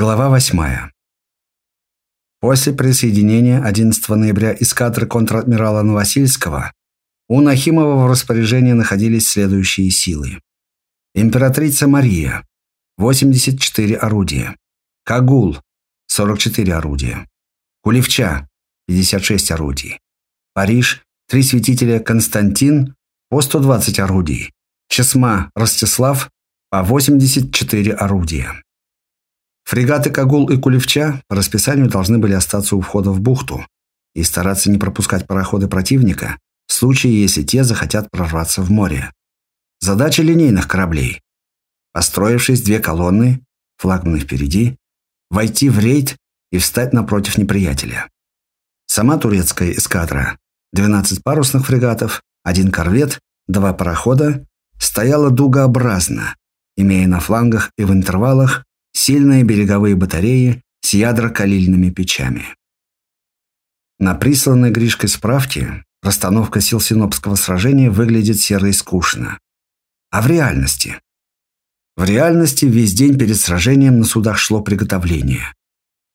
Глава 8. После присоединения 11 ноября эскадры контр-адмирала Новосильского у Нахимова в распоряжении находились следующие силы. Императрица Мария – 84 орудия. Кагул – 44 орудия. Кулевча – 56 орудий. Париж – три святителя Константин – по 120 орудий. Чесма Ростислав – по 84 орудия. Фрегаты «Кагул» и «Кулевча» по расписанию должны были остаться у входа в бухту и стараться не пропускать пароходы противника в случае, если те захотят прорваться в море. Задача линейных кораблей – построившись две колонны, флагманы впереди, войти в рейд и встать напротив неприятеля. Сама турецкая эскадра, 12 парусных фрегатов, один корвет, два парохода, стояла дугообразно, имея на флангах и в интервалах сильные береговые батареи с ядрокалильными печами. На присланной Гришкой справке расстановка сил Синопского сражения выглядит серо и скучно. А в реальности? В реальности весь день перед сражением на судах шло приготовление.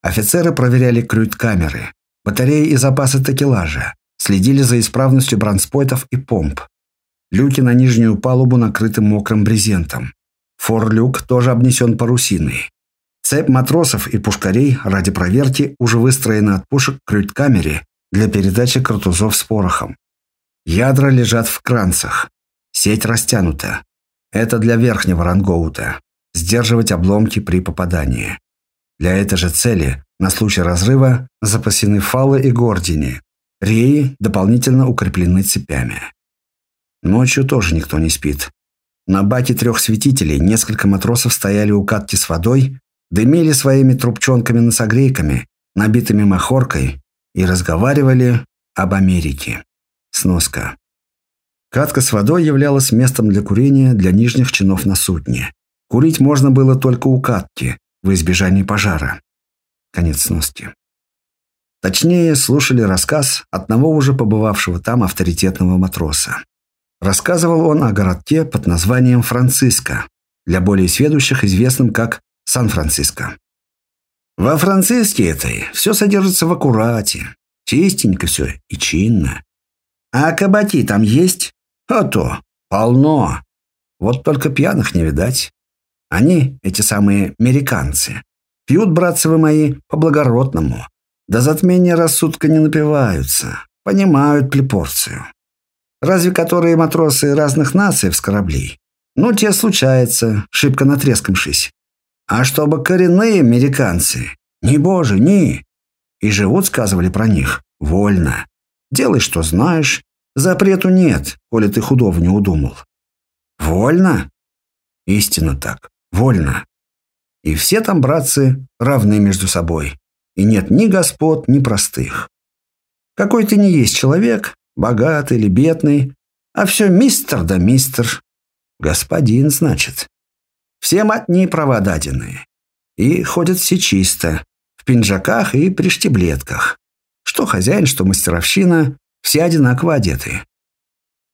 Офицеры проверяли крюит-камеры, батареи и запасы такелажа, следили за исправностью бронспойтов и помп. Люки на нижнюю палубу накрыты мокрым брезентом. Форлюк тоже обнесен парусиной. Цепь матросов и пушкарей ради проверки уже выстроена от пушек к крюйт-камере для передачи картузов с порохом. Ядра лежат в кранцах. Сеть растянута. Это для верхнего рангоута. Сдерживать обломки при попадании. Для этой же цели на случай разрыва запасены фалы и гордини. Реи дополнительно укреплены цепями. Ночью тоже никто не спит. На баке трех светителей несколько матросов стояли у катки с водой дымили своими трубчонками-носогрейками, набитыми махоркой, и разговаривали об Америке. Сноска. Катка с водой являлась местом для курения для нижних чинов на судне. Курить можно было только у катки, в избежании пожара. Конец сноски. Точнее, слушали рассказ одного уже побывавшего там авторитетного матроса. Рассказывал он о городке под названием Франциско, для более сведущих известным как Сан-Франциско. Во Франциске этой все содержится в аккурате. Чистенько все и чинно. А кабаки там есть? А то, полно. Вот только пьяных не видать. Они, эти самые американцы, пьют, братцы вы мои, по-благородному. До затмения рассудка не напиваются. Понимают плепорцию. Разве которые матросы разных наций с кораблей? Ну, те случается, шибко натрескомшись. А чтобы коренные американцы, не боже, ни. И живут, сказывали про них, вольно. Делай, что знаешь, запрету нет, коли ты худого не удумал. Вольно? Истинно так, вольно. И все там, братцы, равны между собой. И нет ни господ, ни простых. Какой ты не есть человек, богатый или бедный, а все мистер да мистер. Господин, значит. Всем одни права дадены. И ходят все чисто, в пинжаках и при штиблетках. Что хозяин, что мастеровщина, все одинаково одеты.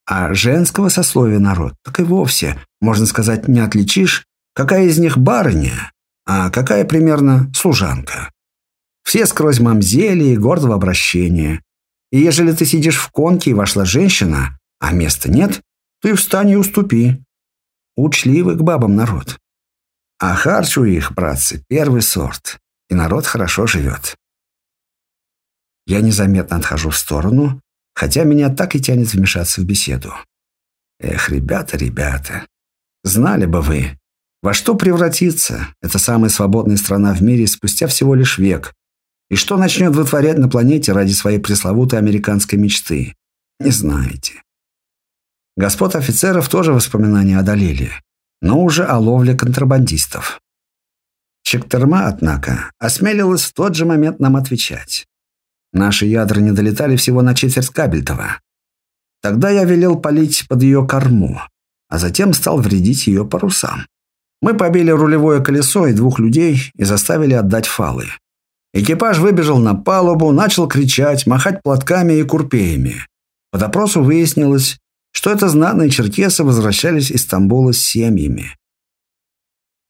А женского сословия народ так и вовсе, можно сказать, не отличишь, какая из них барыня, а какая примерно служанка. Все сквозь мамзели и гордого обращения. И ежели ты сидишь в конке и вошла женщина, а места нет, ты встань и уступи. Учливый к бабам народ. А харч у их, братцы, первый сорт. И народ хорошо живет. Я незаметно отхожу в сторону, хотя меня так и тянет вмешаться в беседу. Эх, ребята, ребята, знали бы вы, во что превратится эта самая свободная страна в мире спустя всего лишь век, и что начнет вытворять на планете ради своей пресловутой американской мечты. Не знаете. Господ офицеров тоже воспоминания одолели но уже о ловле контрабандистов. Чектерма, однако, осмелилась в тот же момент нам отвечать. Наши ядра не долетали всего на четверть Кабельтова. Тогда я велел полить под ее корму, а затем стал вредить ее парусам. Мы побили рулевое колесо и двух людей и заставили отдать фалы. Экипаж выбежал на палубу, начал кричать, махать платками и курпеями. По допросу выяснилось, что это знатные черкесы возвращались из Стамбула с семьями.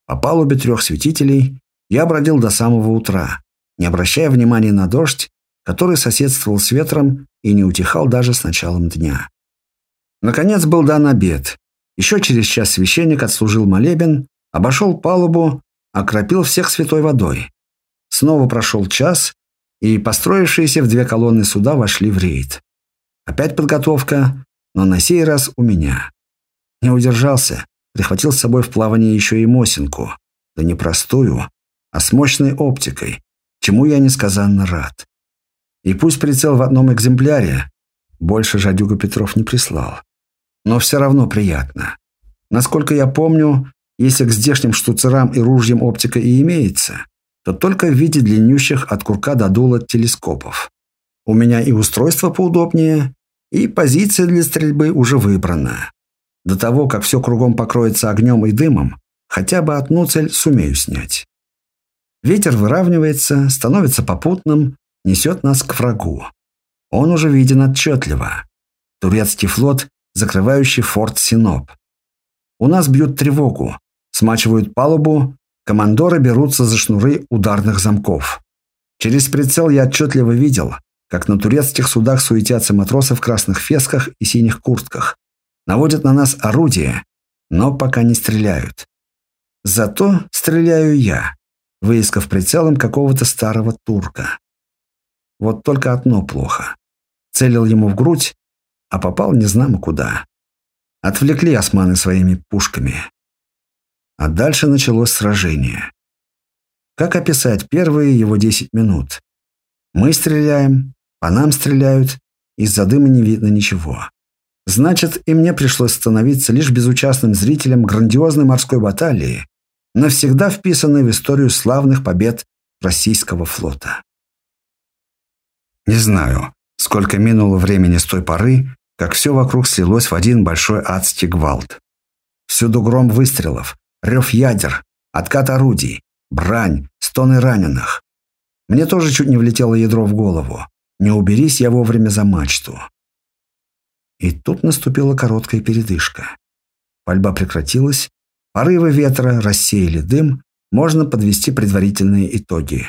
По палубе трех святителей Я бродил до самого утра, не обращая внимания на дождь, который соседствовал с ветром и не утихал даже с началом дня. Наконец был дан обед. Еще через час священник отслужил молебен, обошел палубу, окропил всех святой водой. Снова прошел час, и построившиеся в две колонны суда вошли в рейд. Опять подготовка, но на сей раз у меня. Не удержался, прихватил с собой в плавание еще и Мосинку. Да не простую, а с мощной оптикой, чему я несказанно рад. И пусть прицел в одном экземпляре, больше Жадюга Петров не прислал. Но все равно приятно. Насколько я помню, если к здешним штуцерам и ружьям оптика и имеется, то только в виде длиннющих от курка до дула телескопов. У меня и устройство поудобнее, и позиция для стрельбы уже выбрана. До того, как все кругом покроется огнем и дымом, хотя бы одну цель сумею снять. Ветер выравнивается, становится попутным, несет нас к врагу. Он уже виден отчетливо. Турецкий флот, закрывающий форт Синоп. У нас бьют тревогу, смачивают палубу, командоры берутся за шнуры ударных замков. Через прицел я отчетливо видел, как на турецких судах суетятся матросы в красных фесках и синих куртках. Наводят на нас орудия, но пока не стреляют. Зато стреляю я, выискав прицелом какого-то старого турка. Вот только одно плохо. Целил ему в грудь, а попал незнамо куда. Отвлекли османы своими пушками. А дальше началось сражение. Как описать первые его 10 минут? Мы стреляем, по нам стреляют, из-за дыма не видно ничего. Значит, и мне пришлось становиться лишь безучастным зрителем грандиозной морской баталии, навсегда вписанной в историю славных побед российского флота. Не знаю, сколько минуло времени с той поры, как все вокруг слилось в один большой адский гвалт. Всюду гром выстрелов, рев ядер, откат орудий, брань, стоны раненых. Мне тоже чуть не влетело ядро в голову. Не уберись я вовремя за мачту. И тут наступила короткая передышка. Пальба прекратилась, порывы ветра рассеяли дым, можно подвести предварительные итоги.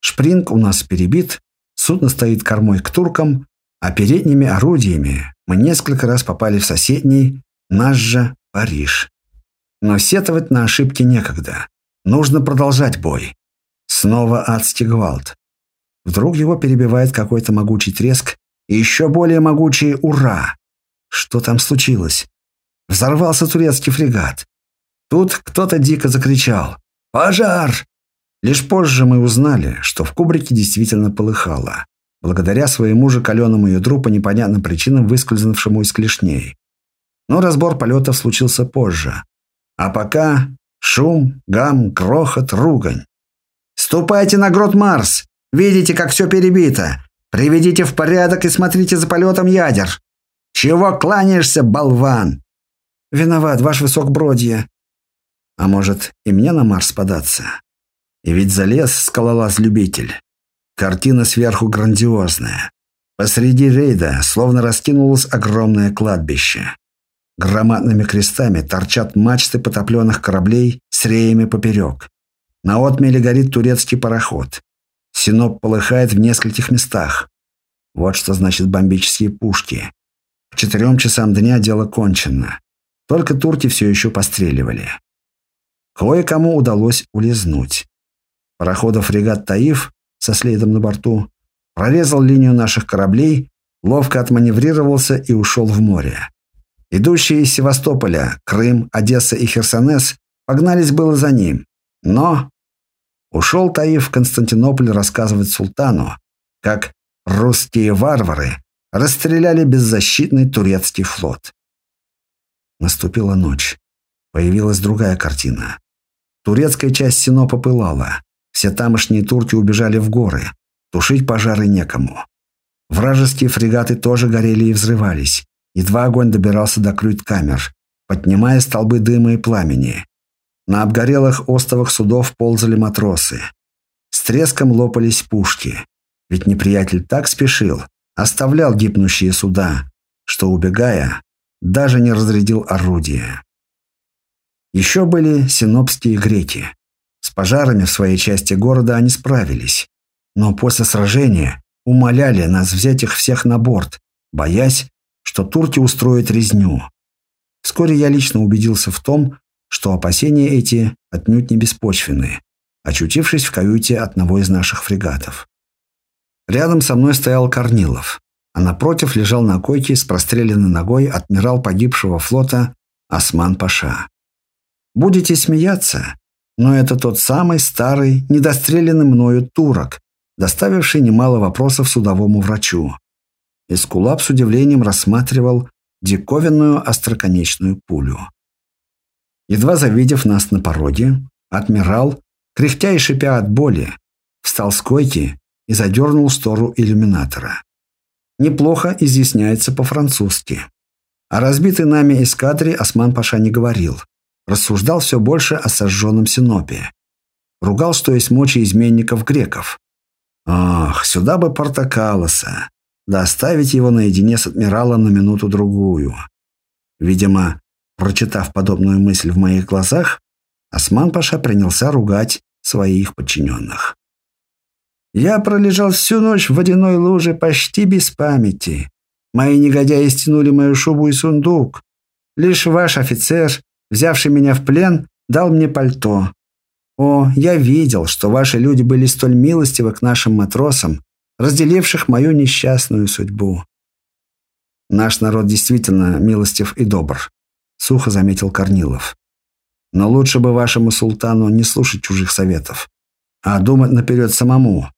Шпринг у нас перебит, судно стоит кормой к туркам, а передними орудиями мы несколько раз попали в соседний, наш же, Париж. Но сетовать на ошибки некогда. Нужно продолжать бой. Снова адский гвалт. Вдруг его перебивает какой-то могучий треск и еще более могучий «Ура!». Что там случилось? Взорвался турецкий фрегат. Тут кто-то дико закричал «Пожар!». Лишь позже мы узнали, что в кубрике действительно полыхало, благодаря своему же каленому ядру по непонятным причинам выскользнувшему из клешней. Но разбор полетов случился позже. А пока шум, гам, грохот, ругань. «Ступайте на грот Марс! Видите, как все перебито! Приведите в порядок и смотрите за полетом ядер! Чего кланяешься, болван?» «Виноват, ваш высокбродье». «А может, и мне на Марс податься?» И ведь залез скалолаз-любитель. Картина сверху грандиозная. Посреди рейда словно раскинулось огромное кладбище. Громадными крестами торчат мачты потопленных кораблей с реями поперек. На отмеле горит турецкий пароход. Синоп полыхает в нескольких местах. Вот что значит бомбические пушки. К четырем часам дня дело кончено. Только турки все еще постреливали. Кое-кому удалось улизнуть. Пароходов фрегат «Таиф» со следом на борту прорезал линию наших кораблей, ловко отманеврировался и ушел в море. Идущие из Севастополя, Крым, Одесса и Херсонес погнались было за ним, но ушел Таиф в Константинополь рассказывать султану, как русские варвары расстреляли беззащитный турецкий флот. Наступила ночь. Появилась другая картина. Турецкая часть Синопа пылала. Все тамошние турки убежали в горы. Тушить пожары некому. Вражеские фрегаты тоже горели и взрывались. Едва огонь добирался до крюйт-камер, поднимая столбы дыма и пламени. На обгорелых остовах судов ползали матросы. С треском лопались пушки. Ведь неприятель так спешил, оставлял гибнущие суда, что, убегая, даже не разрядил орудия. Еще были синопские греки. С пожарами в своей части города они справились. Но после сражения умоляли нас взять их всех на борт, боясь, что турки устроят резню. Вскоре я лично убедился в том, что опасения эти отнюдь не беспочвенные, очутившись в каюте одного из наших фрегатов. Рядом со мной стоял Корнилов, а напротив лежал на койке с простреленной ногой адмирал погибшего флота Осман Паша. Будете смеяться, но это тот самый старый, недостреленный мною турок, доставивший немало вопросов судовому врачу. Эскулап с удивлением рассматривал диковинную остроконечную пулю. Едва завидев нас на пороге, адмирал, кряхтя и шипя от боли, встал с койки и задернул стору иллюминатора. Неплохо изъясняется по-французски. О разбитой нами эскадре Осман Паша не говорил. Рассуждал все больше о сожженном Синопе. Ругал, что есть мочи изменников греков. Ах, сюда бы Портакалоса. Да оставить его наедине с адмиралом на минуту-другую. Видимо, прочитав подобную мысль в моих глазах, Осман Паша принялся ругать своих подчиненных. Я пролежал всю ночь в водяной луже почти без памяти. Мои негодяи стянули мою шубу и сундук. Лишь ваш офицер, взявший меня в плен, дал мне пальто. О, я видел, что ваши люди были столь милостивы к нашим матросам, разделивших мою несчастную судьбу. Наш народ действительно милостив и добр, сухо заметил Корнилов. Но лучше бы вашему султану не слушать чужих советов, а думать наперед самому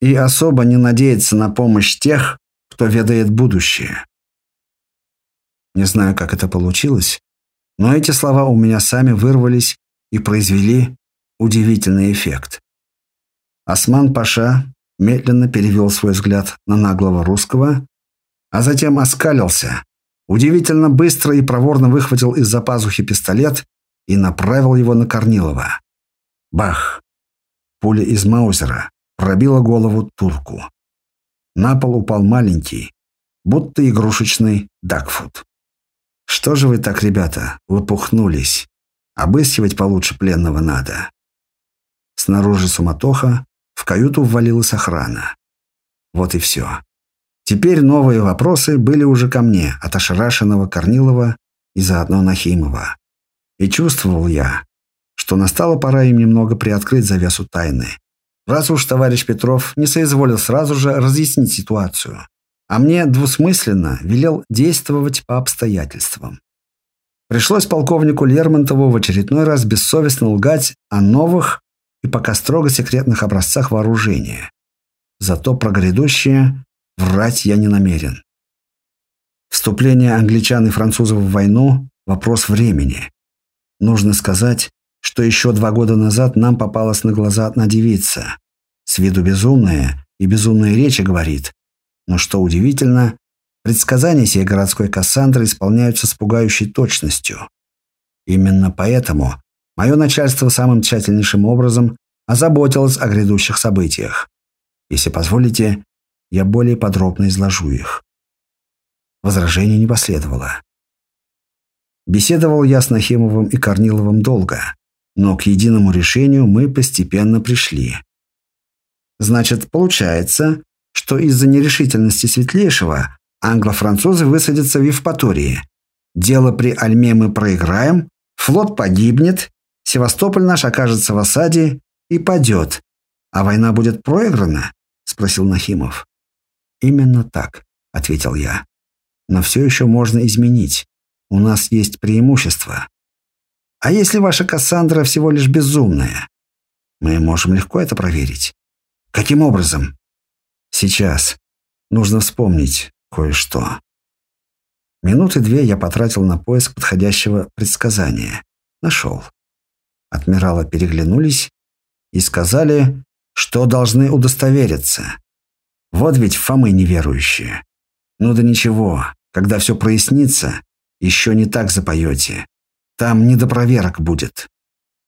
и особо не надеяться на помощь тех, кто ведает будущее. Не знаю, как это получилось, но эти слова у меня сами вырвались и произвели удивительный эффект. Осман Паша медленно перевел свой взгляд на наглого русского, а затем оскалился, удивительно быстро и проворно выхватил из-за пазухи пистолет и направил его на Корнилова. Бах! Пуля из Маузера пробила голову турку. На пол упал маленький, будто игрушечный Дакфуд. «Что же вы так, ребята, лопухнулись? Обыскивать получше пленного надо». Снаружи суматоха, в каюту ввалилась охрана. Вот и все. Теперь новые вопросы были уже ко мне, от ошарашенного Корнилова и заодно Нахимова. И чувствовал я, что настала пора им немного приоткрыть завесу тайны. Раз уж товарищ Петров не соизволил сразу же разъяснить ситуацию, а мне двусмысленно велел действовать по обстоятельствам. Пришлось полковнику Лермонтову в очередной раз бессовестно лгать о новых и пока строго секретных образцах вооружения. Зато про грядущее врать я не намерен. Вступление англичан и французов в войну – вопрос времени. Нужно сказать, что еще два года назад нам попалась на глаза одна девица. С виду безумная и безумные речи говорит. Но что удивительно, предсказания сей городской Кассандры исполняются с пугающей точностью. Именно поэтому мое начальство самым тщательнейшим образом озаботилось о грядущих событиях. Если позволите, я более подробно изложу их. Возражений не последовало. Беседовал я с Нахимовым и Корниловым долго. Но к единому решению мы постепенно пришли. Значит, получается, что из-за нерешительности Светлейшего англо-французы высадятся в Евпатории. Дело при Альме мы проиграем, флот погибнет, Севастополь наш окажется в осаде и падет. А война будет проиграна? Спросил Нахимов. Именно так, ответил я. Но все еще можно изменить. У нас есть преимущество. А если ваша Кассандра всего лишь безумная? Мы можем легко это проверить. Каким образом? Сейчас. Нужно вспомнить кое-что. Минуты две я потратил на поиск подходящего предсказания. Нашел. Адмиралы переглянулись и сказали, что должны удостовериться. Вот ведь Фомы неверующие. Ну да ничего, когда все прояснится, еще не так запоете. Там не до проверок будет.